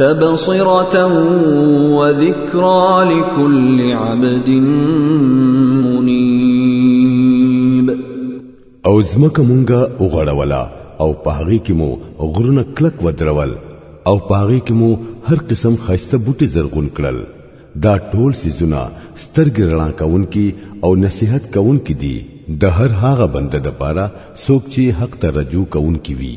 تبصره وذکرا لكل عبد منيب او زمکه مونږه وغړولا او پاغي کې مو غرونه کلک ودرول او پاغي کې مو هر قسم خاصه بوټي زرغون کړل دا ټول سيزونه سترګې رڼا کوونکي او نصيحت کوونکي دي د هر هغه بنده د پاره څوک چې حق ته رجوع کوونکي وي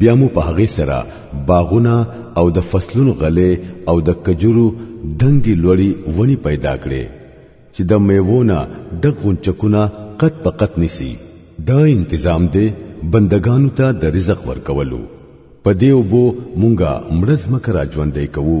بیا مو په هغه سره باغونه او د فصلونو غلې او د کجورو دنګي لوړي ونی پیدا کړې چې د میوونه ډک غونچکونه قط په قط نسی دا انتظام دی بندگانو ته د رزق ورکولو په دې وبو مونږه مړز مکه را ژوندې کوو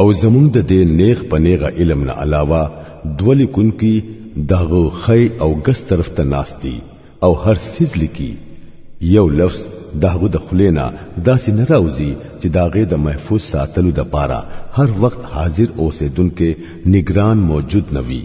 او زمونږ د دې نیغ په نیغه علم نه علاوه دوه لیکونکي د هغه ښی او ګس طرف ته ناست دي او هر څیز لیکي یو لفظ د هغه د خولې نه داسې نه راوځي چې د هغې د محفوظ ساتلو دپاره هر وخت حاضر اوسېدونکی نګران موجود نه وي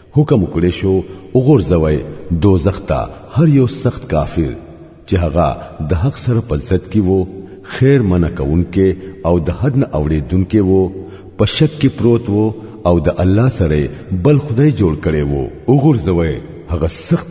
حکم کړی شو وګورځوي دوزخ ته هر یو سخت کافر چې هغه د حق سره په ضد کې وو خیر منع کوونکې او د حد نه اوړېدونکې وو په شک کې پروت وو او د الله سره بل خدای جوړ کړي وو وګورځوي هغه سخت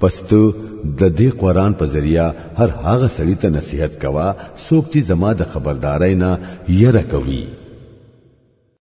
پس ته د دې قران په ذریعہ هر هغه سړی ته نصیحت کوا څوک چې زما د خبردارۍ نه یره کوي